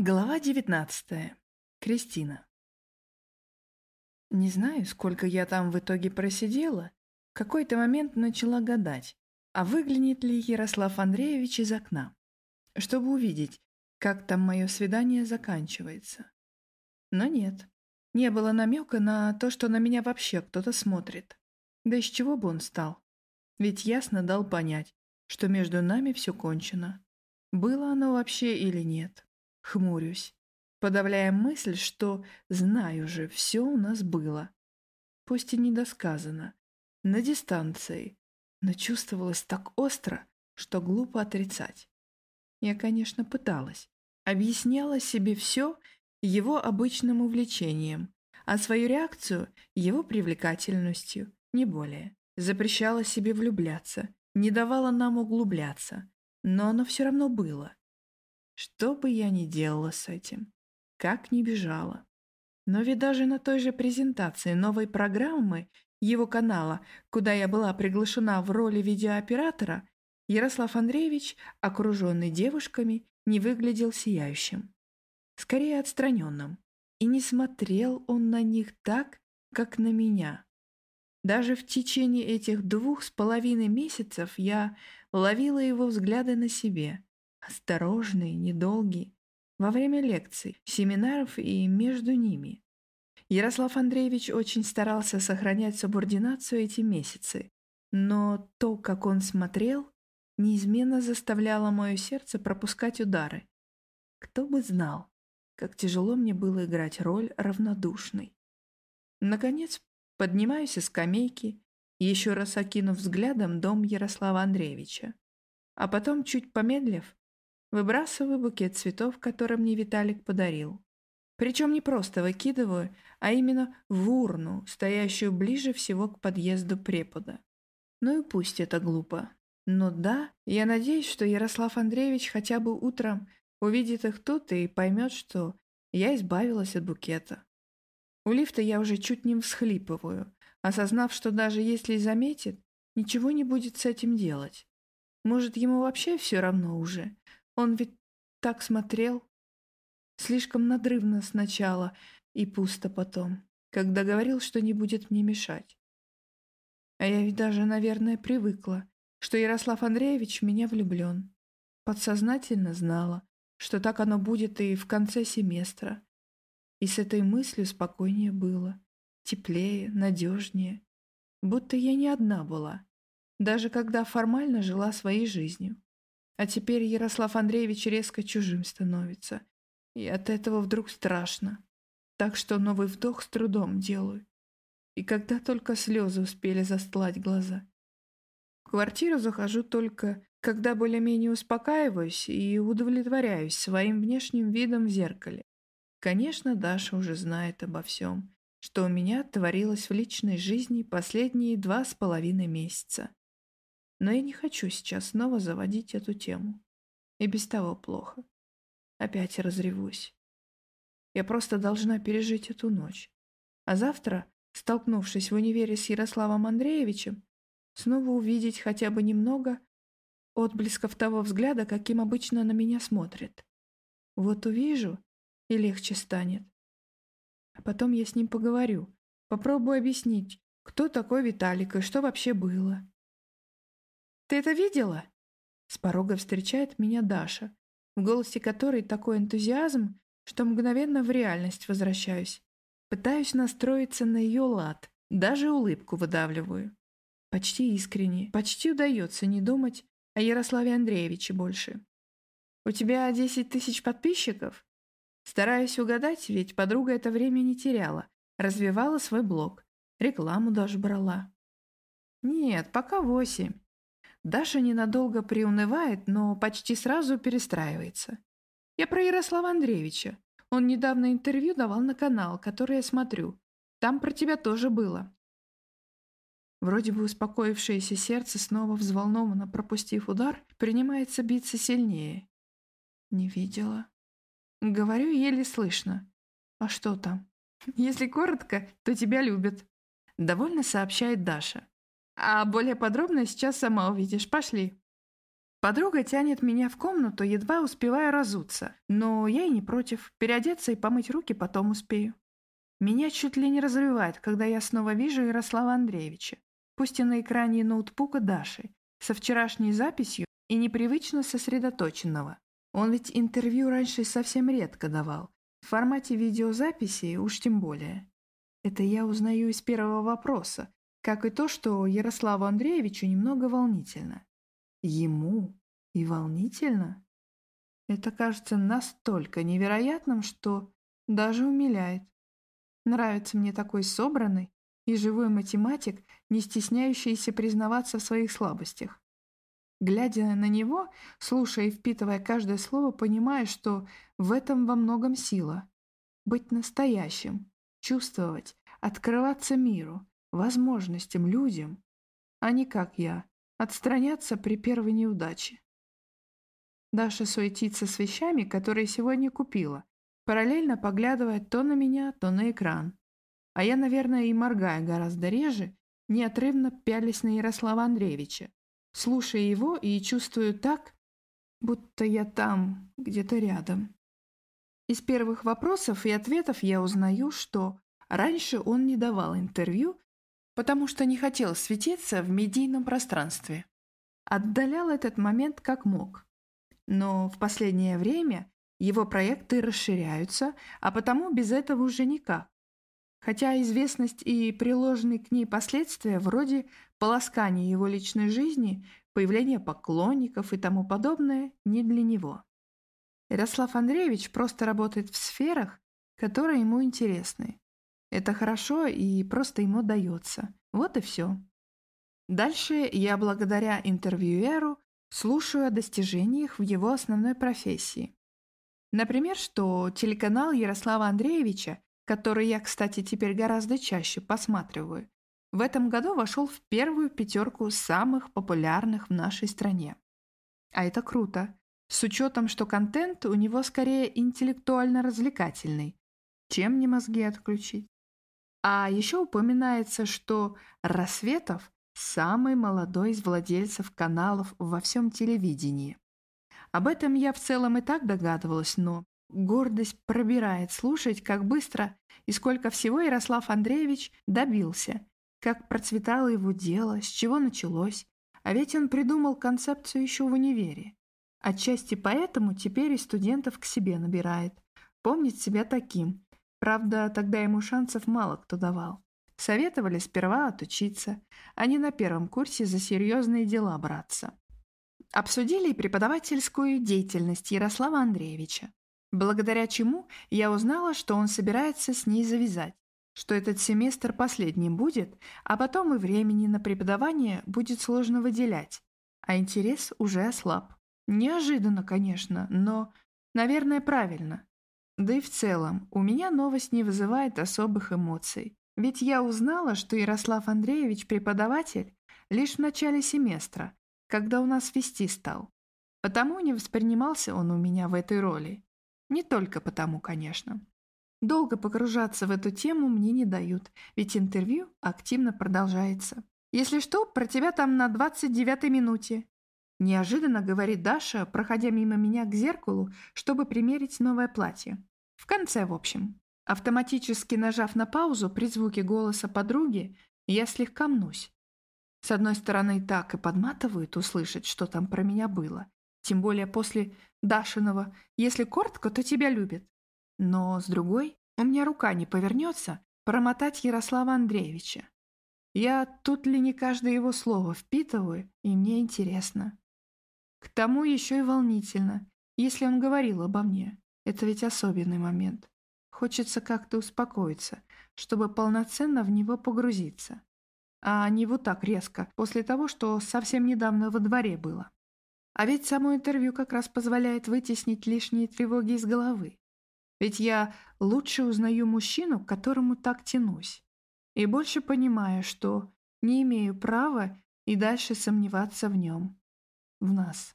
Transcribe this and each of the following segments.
Глава 19. Кристина. Не знаю, сколько я там в итоге просидела. В какой-то момент начала гадать, а выглянет ли Ярослав Андреевич из окна, чтобы увидеть, как там мое свидание заканчивается. Но нет, не было намека на то, что на меня вообще кто-то смотрит. Да из чего бы он стал? Ведь ясно дал понять, что между нами все кончено. Было оно вообще или нет. Хмурюсь, подавляя мысль, что знаю же, все у нас было. Пусть и недосказано, на дистанции, но чувствовалось так остро, что глупо отрицать. Я, конечно, пыталась. Объясняла себе все его обычным увлечением, а свою реакцию его привлекательностью, не более. Запрещала себе влюбляться, не давала нам углубляться, но оно все равно было. Что бы я ни делала с этим, как ни бежала. Но ведь даже на той же презентации новой программы его канала, куда я была приглашена в роли видеооператора, Ярослав Андреевич, окруженный девушками, не выглядел сияющим. Скорее отстраненным. И не смотрел он на них так, как на меня. Даже в течение этих двух с половиной месяцев я ловила его взгляды на себе – осторожный, недолгий, во время лекций, семинаров и между ними. Ярослав Андреевич очень старался сохранять субординацию эти месяцы, но то, как он смотрел, неизменно заставляло мое сердце пропускать удары. Кто бы знал, как тяжело мне было играть роль равнодушной. Наконец, поднимаюсь из скамейки, еще раз окинув взглядом дом Ярослава Андреевича. А потом, чуть помедлив, Выбрасываю букет цветов, который мне Виталик подарил. Причем не просто выкидываю, а именно в урну, стоящую ближе всего к подъезду препода. Ну и пусть это глупо. Но да, я надеюсь, что Ярослав Андреевич хотя бы утром увидит их тут и поймет, что я избавилась от букета. У лифта я уже чуть не всхлипываю, осознав, что даже если и заметит, ничего не будет с этим делать. Может, ему вообще все равно уже, он ведь так смотрел. Слишком надрывно сначала и пусто потом, когда говорил, что не будет мне мешать. А я ведь даже, наверное, привыкла, что Ярослав Андреевич в меня влюблен. Подсознательно знала, что так оно будет и в конце семестра. И с этой мыслью спокойнее было, теплее, надежнее. Будто я не одна была, даже когда формально жила своей жизнью. А теперь Ярослав Андреевич резко чужим становится. И от этого вдруг страшно. Так что новый вдох с трудом делаю. И когда только слезы успели застлать глаза. В квартиру захожу только, когда более-менее успокаиваюсь и удовлетворяюсь своим внешним видом в зеркале. Конечно, Даша уже знает обо всем, что у меня творилось в личной жизни последние два с половиной месяца. Но я не хочу сейчас снова заводить эту тему. И без того плохо. Опять разревусь. Я просто должна пережить эту ночь. А завтра, столкнувшись в универе с Ярославом Андреевичем, снова увидеть хотя бы немного отблесков того взгляда, каким обычно на меня смотрит. Вот увижу, и легче станет. А потом я с ним поговорю, попробую объяснить, кто такой Виталик и что вообще было. Ты это видела?» С порога встречает меня Даша, в голосе которой такой энтузиазм, что мгновенно в реальность возвращаюсь. Пытаюсь настроиться на ее лад, даже улыбку выдавливаю. Почти искренне, почти удается не думать о Ярославе Андреевиче больше. «У тебя десять тысяч подписчиков?» Стараюсь угадать, ведь подруга это время не теряла, развивала свой блог, рекламу даже брала. «Нет, пока восемь. Даша ненадолго приунывает, но почти сразу перестраивается. Я про Ярослава Андреевича. Он недавно интервью давал на канал, который я смотрю. Там про тебя тоже было. Вроде бы успокоившееся сердце, снова взволнованно пропустив удар, принимается биться сильнее. Не видела. Говорю еле слышно. А что там? Если коротко, то тебя любят. Довольно сообщает Даша. А более подробно сейчас сама увидишь. Пошли. Подруга тянет меня в комнату, едва успевая разуться, но я и не против, переодеться и помыть руки потом успею. Меня чуть ли не разрывает, когда я снова вижу Ярослава Андреевича, пусть и на экране ноутбука Даши, со вчерашней записью и непривычно сосредоточенного. Он ведь интервью раньше совсем редко давал, в формате видеозаписи уж тем более. Это я узнаю из первого вопроса, как и то, что Ярославу Андреевичу немного волнительно. Ему и волнительно? Это кажется настолько невероятным, что даже умиляет. Нравится мне такой собранный и живой математик, не стесняющийся признаваться в своих слабостях. Глядя на него, слушая и впитывая каждое слово, понимая, что в этом во многом сила. Быть настоящим, чувствовать, открываться миру, возможностям, людям, а не как я, отстраняться при первой неудаче. Даша суетится с вещами, которые сегодня купила, параллельно поглядывая то на меня, то на экран. А я, наверное, и моргая гораздо реже, неотрывно пялись на Ярослава Андреевича, слушая его и чувствую так, будто я там, где-то рядом. Из первых вопросов и ответов я узнаю, что раньше он не давал интервью потому что не хотел светиться в медийном пространстве. Отдалял этот момент как мог. Но в последнее время его проекты расширяются, а потому без этого уже никак. Хотя известность и приложенные к ней последствия вроде полоскания его личной жизни, появления поклонников и тому подобное не для него. Ярослав Андреевич просто работает в сферах, которые ему интересны. Это хорошо и просто ему дается. Вот и все. Дальше я благодаря интервьюеру слушаю о достижениях в его основной профессии. Например, что телеканал Ярослава Андреевича, который я, кстати, теперь гораздо чаще посматриваю, в этом году вошел в первую пятерку самых популярных в нашей стране. А это круто, с учетом, что контент у него скорее интеллектуально-развлекательный, чем не мозги отключить. А еще упоминается, что Рассветов – самый молодой из владельцев каналов во всем телевидении. Об этом я в целом и так догадывалась, но гордость пробирает слушать, как быстро и сколько всего Ярослав Андреевич добился, как процветало его дело, с чего началось. А ведь он придумал концепцию еще в универе. Отчасти поэтому теперь и студентов к себе набирает. Помнит себя таким, Правда, тогда ему шансов мало кто давал. Советовали сперва отучиться, а не на первом курсе за серьезные дела браться. Обсудили преподавательскую деятельность Ярослава Андреевича, благодаря чему я узнала, что он собирается с ней завязать, что этот семестр последним будет, а потом и времени на преподавание будет сложно выделять, а интерес уже ослаб. Неожиданно, конечно, но, наверное, правильно. Да и в целом, у меня новость не вызывает особых эмоций. Ведь я узнала, что Ярослав Андреевич преподаватель лишь в начале семестра, когда у нас вести стал. Потому не воспринимался он у меня в этой роли. Не только потому, конечно. Долго погружаться в эту тему мне не дают, ведь интервью активно продолжается. «Если что, про тебя там на 29-й минуте». Неожиданно говорит Даша, проходя мимо меня к зеркалу, чтобы примерить новое платье. В конце, в общем. Автоматически нажав на паузу при звуке голоса подруги, я слегка мнусь. С одной стороны, так и подматывает услышать, что там про меня было. Тем более после Дашиного «если коротко, то тебя любят». Но, с другой, у меня рука не повернется промотать Ярослава Андреевича. Я тут ли не каждое его слово впитываю, и мне интересно. К тому еще и волнительно, если он говорил обо мне. Это ведь особенный момент. Хочется как-то успокоиться, чтобы полноценно в него погрузиться. А не вот так резко, после того, что совсем недавно во дворе было. А ведь само интервью как раз позволяет вытеснить лишние тревоги из головы. Ведь я лучше узнаю мужчину, к которому так тянусь. И больше понимаю, что не имею права и дальше сомневаться в нем. В нас.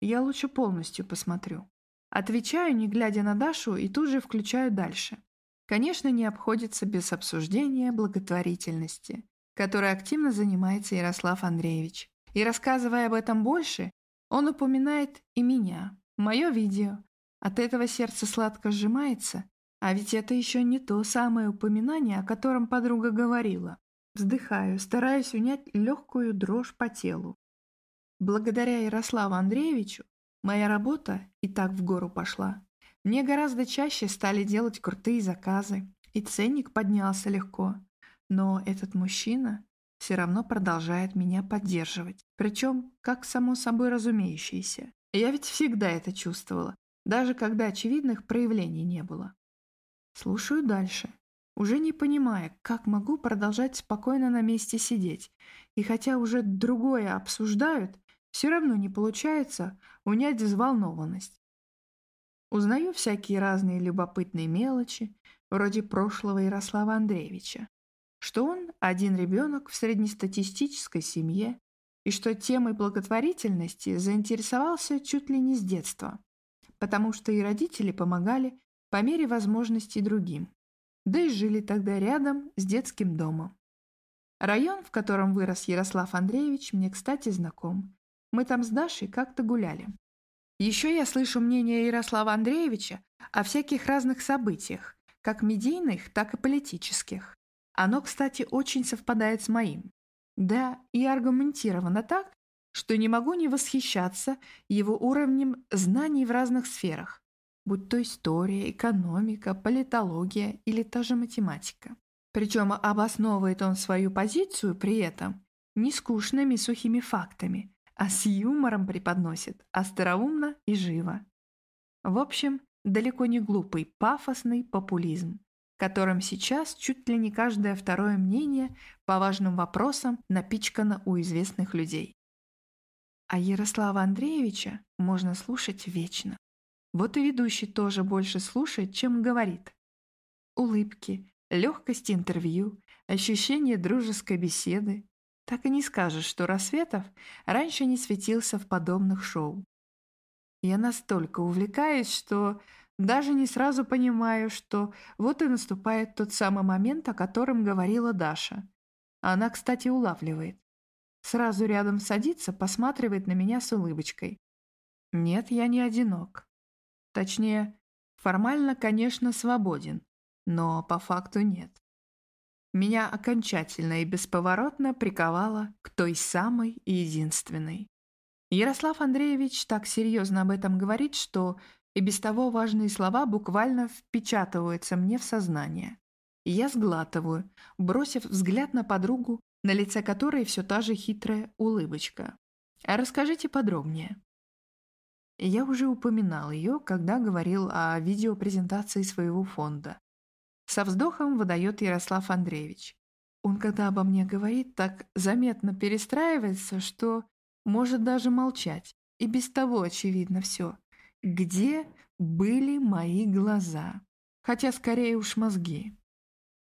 Я лучше полностью посмотрю. Отвечаю, не глядя на Дашу, и тут же включаю дальше. Конечно, не обходится без обсуждения благотворительности, которой активно занимается Ярослав Андреевич. И рассказывая об этом больше, Он упоминает и меня, мое видео. От этого сердце сладко сжимается, а ведь это еще не то самое упоминание, о котором подруга говорила. Вздыхаю, стараюсь унять легкую дрожь по телу. Благодаря Ярославу Андреевичу моя работа и так в гору пошла. Мне гораздо чаще стали делать крутые заказы, и ценник поднялся легко. Но этот мужчина все равно продолжает меня поддерживать. Причем, как само собой разумеющееся. Я ведь всегда это чувствовала, даже когда очевидных проявлений не было. Слушаю дальше, уже не понимая, как могу продолжать спокойно на месте сидеть. И хотя уже другое обсуждают, все равно не получается унять взволнованность. Узнаю всякие разные любопытные мелочи, вроде прошлого Ярослава Андреевича, что он один ребенок в среднестатистической семье и что темой благотворительности заинтересовался чуть ли не с детства, потому что и родители помогали по мере возможностей другим, да и жили тогда рядом с детским домом. Район, в котором вырос Ярослав Андреевич, мне, кстати, знаком. Мы там с Дашей как-то гуляли. Еще я слышу мнение Ярослава Андреевича о всяких разных событиях, как медийных, так и политических. Оно, кстати, очень совпадает с моим. Да, и аргументировано так, что не могу не восхищаться его уровнем знаний в разных сферах, будь то история, экономика, политология или та же математика. Причем обосновывает он свою позицию при этом не скучными сухими фактами, а с юмором преподносит, остроумно и живо. В общем, далеко не глупый, пафосный популизм, которым сейчас чуть ли не каждое второе мнение по важным вопросам напичкано у известных людей. А Ярослава Андреевича можно слушать вечно. Вот и ведущий тоже больше слушает, чем говорит. Улыбки, легкость интервью, ощущение дружеской беседы, так и не скажешь, что Рассветов раньше не светился в подобных шоу. Я настолько увлекаюсь, что даже не сразу понимаю, что вот и наступает тот самый момент, о котором говорила Даша. Она, кстати, улавливает. Сразу рядом садится, посматривает на меня с улыбочкой. Нет, я не одинок. Точнее, формально, конечно, свободен, но по факту нет меня окончательно и бесповоротно приковало к той самой и единственной. Ярослав Андреевич так серьезно об этом говорит, что и без того важные слова буквально впечатываются мне в сознание. Я сглатываю, бросив взгляд на подругу, на лице которой все та же хитрая улыбочка. А расскажите подробнее. Я уже упоминал ее, когда говорил о видеопрезентации своего фонда. Со вздохом выдает Ярослав Андреевич. Он, когда обо мне говорит, так заметно перестраивается, что может даже молчать. И без того очевидно все. Где были мои глаза? Хотя скорее уж мозги.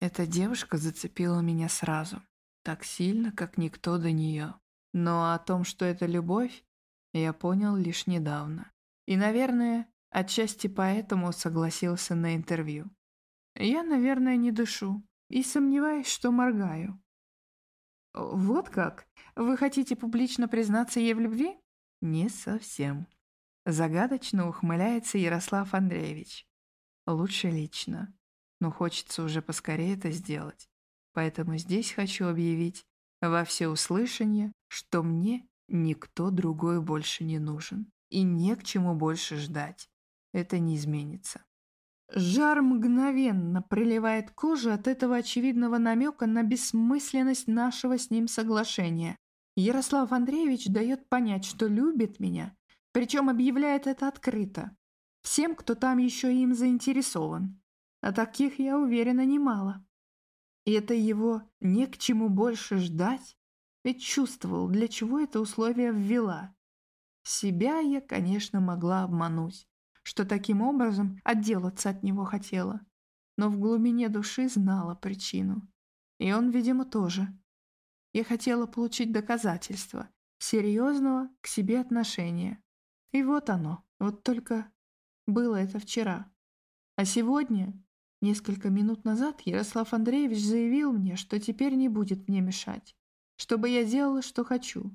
Эта девушка зацепила меня сразу. Так сильно, как никто до нее. Но о том, что это любовь, я понял лишь недавно. И, наверное, отчасти поэтому согласился на интервью. Я, наверное, не дышу и сомневаюсь, что моргаю. Вот как? Вы хотите публично признаться ей в любви? Не совсем. Загадочно ухмыляется Ярослав Андреевич. Лучше лично. Но хочется уже поскорее это сделать. Поэтому здесь хочу объявить во всеуслышание, что мне никто другой больше не нужен. И не к чему больше ждать. Это не изменится. Жар мгновенно приливает кожу от этого очевидного намека на бессмысленность нашего с ним соглашения. Ярослав Андреевич дает понять, что любит меня, причем объявляет это открыто. Всем, кто там еще им заинтересован. А таких, я уверена, немало. И это его не к чему больше ждать, ведь чувствовал, для чего это условие ввела. Себя я, конечно, могла обмануть что таким образом отделаться от него хотела, но в глубине души знала причину. И он, видимо, тоже. Я хотела получить доказательство серьезного к себе отношения. И вот оно, вот только было это вчера. А сегодня, несколько минут назад, Ярослав Андреевич заявил мне, что теперь не будет мне мешать, чтобы я делала, что хочу.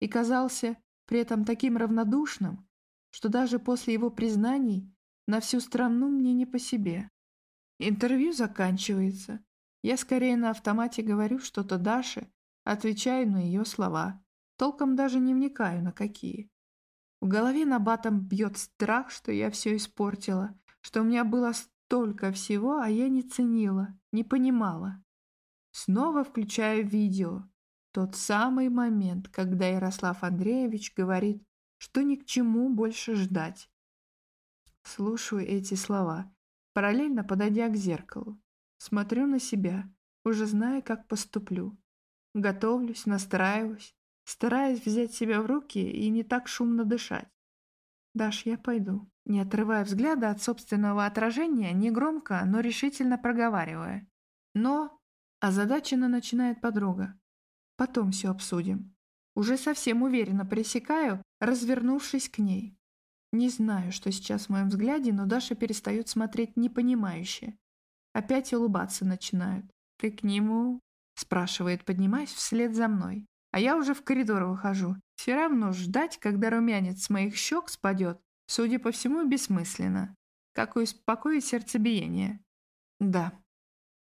И казался при этом таким равнодушным, что даже после его признаний на всю страну мне не по себе. Интервью заканчивается. Я скорее на автомате говорю что-то Даше, отвечаю на ее слова. Толком даже не вникаю на какие. В голове на батом бьет страх, что я все испортила, что у меня было столько всего, а я не ценила, не понимала. Снова включаю видео. Тот самый момент, когда Ярослав Андреевич говорит, что ни к чему больше ждать. Слушаю эти слова, параллельно подойдя к зеркалу. Смотрю на себя, уже зная, как поступлю. Готовлюсь, настраиваюсь, стараясь взять себя в руки и не так шумно дышать. «Даш, я пойду», не отрывая взгляда от собственного отражения, негромко, но решительно проговаривая. «Но...» Озадаченно начинает подруга. «Потом все обсудим». Уже совсем уверенно пресекаю, развернувшись к ней. Не знаю, что сейчас в моем взгляде, но Даша перестает смотреть непонимающе. Опять улыбаться начинают. «Ты к нему?» – спрашивает, поднимаясь вслед за мной. А я уже в коридор выхожу. Все равно ждать, когда румянец с моих щек спадет, судя по всему, бессмысленно. Как успокоить сердцебиение? Да.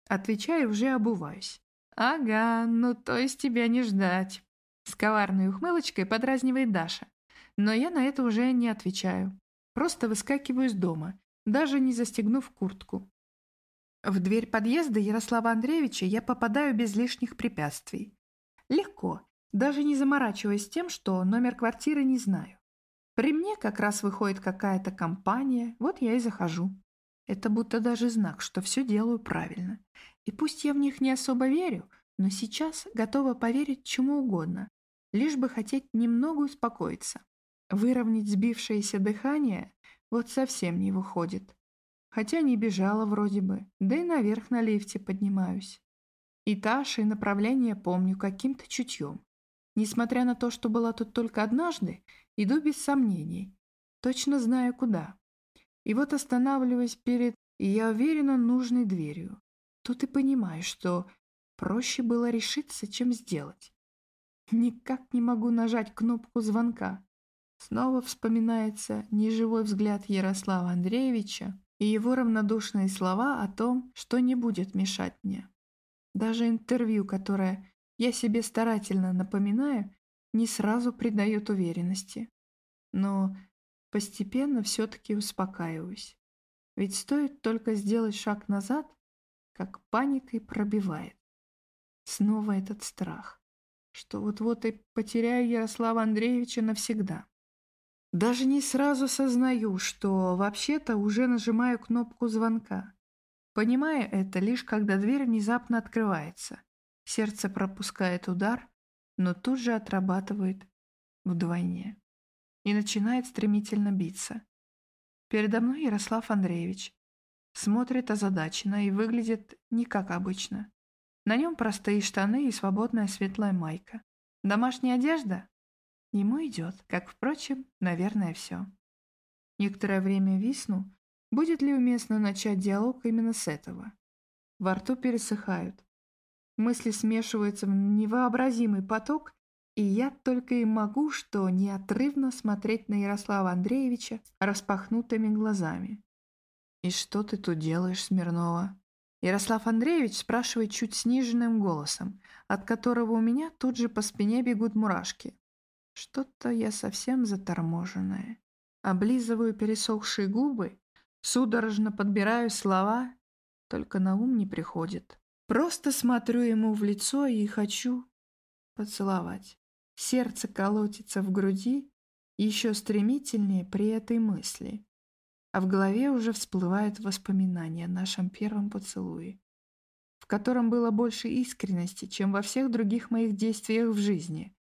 Отвечаю, уже обуваюсь. Ага, ну то есть тебя не ждать. С коварной ухмылочкой подразнивает Даша. Но я на это уже не отвечаю. Просто выскакиваю из дома, даже не застегнув куртку. В дверь подъезда Ярослава Андреевича я попадаю без лишних препятствий. Легко, даже не заморачиваясь тем, что номер квартиры не знаю. При мне как раз выходит какая-то компания, вот я и захожу. Это будто даже знак, что все делаю правильно. И пусть я в них не особо верю, но сейчас готова поверить чему угодно, лишь бы хотеть немного успокоиться. Выровнять сбившееся дыхание вот совсем не выходит. Хотя не бежала вроде бы, да и наверх на лифте поднимаюсь. Этаж и направление помню каким-то чутьем. Несмотря на то, что была тут только однажды, иду без сомнений. Точно знаю, куда. И вот останавливаюсь перед, и я уверена, нужной дверью. Тут и понимаю, что проще было решиться, чем сделать. Никак не могу нажать кнопку звонка. Снова вспоминается неживой взгляд Ярослава Андреевича и его равнодушные слова о том, что не будет мешать мне. Даже интервью, которое я себе старательно напоминаю, не сразу придает уверенности. Но постепенно все-таки успокаиваюсь. Ведь стоит только сделать шаг назад, как паникой пробивает. Снова этот страх, что вот-вот и потеряю Ярослава Андреевича навсегда. Даже не сразу сознаю, что вообще-то уже нажимаю кнопку звонка. Понимаю это лишь когда дверь внезапно открывается. Сердце пропускает удар, но тут же отрабатывает вдвойне и начинает стремительно биться. Передо мной Ярослав Андреевич. Смотрит озадаченно и выглядит не как обычно. На нем простые штаны и свободная светлая майка. Домашняя одежда? Ему идет, как, впрочем, наверное, все. Некоторое время висну, будет ли уместно начать диалог именно с этого. Во рту пересыхают. Мысли смешиваются в невообразимый поток, и я только и могу что неотрывно смотреть на Ярослава Андреевича распахнутыми глазами. «И что ты тут делаешь, Смирнова?» Ярослав Андреевич спрашивает чуть сниженным голосом, от которого у меня тут же по спине бегут мурашки. Что-то я совсем заторможенная. Облизываю пересохшие губы, судорожно подбираю слова, только на ум не приходит. Просто смотрю ему в лицо и хочу поцеловать. Сердце колотится в груди еще стремительнее при этой мысли. А в голове уже всплывают воспоминания о нашем первом поцелуе, в котором было больше искренности, чем во всех других моих действиях в жизни.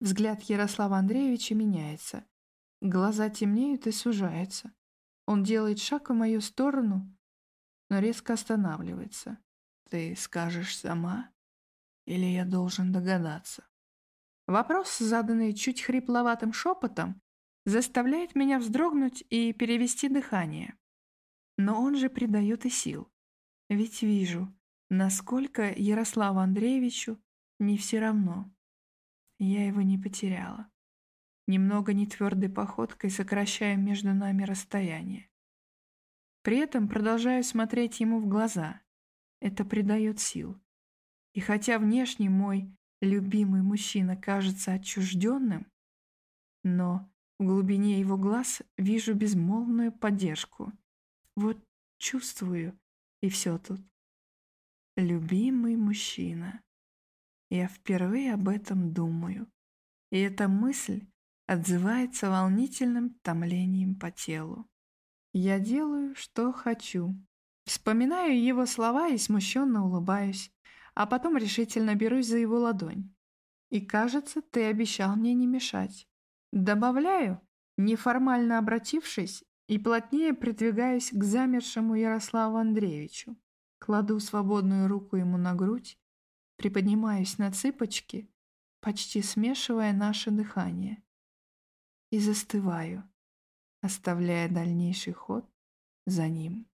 Взгляд Ярослава Андреевича меняется. Глаза темнеют и сужаются. Он делает шаг в мою сторону, но резко останавливается. Ты скажешь сама? Или я должен догадаться? Вопрос, заданный чуть хрипловатым шепотом, заставляет меня вздрогнуть и перевести дыхание. Но он же придает и сил. Ведь вижу, насколько Ярославу Андреевичу не все равно. Я его не потеряла. немного нетвердой походкой сокращаю между нами расстояние. При этом продолжаю смотреть ему в глаза. Это придает сил. И хотя внешне мой любимый мужчина кажется отчужденным, но в глубине его глаз вижу безмолвную поддержку. Вот чувствую, и все тут. Любимый мужчина. Я впервые об этом думаю. И эта мысль отзывается волнительным томлением по телу. Я делаю, что хочу. Вспоминаю его слова и смущенно улыбаюсь, а потом решительно берусь за его ладонь. И кажется, ты обещал мне не мешать. Добавляю, неформально обратившись, и плотнее придвигаюсь к замершему Ярославу Андреевичу. Кладу свободную руку ему на грудь, приподнимаюсь на цыпочки, почти смешивая наше дыхание, и застываю, оставляя дальнейший ход за ним.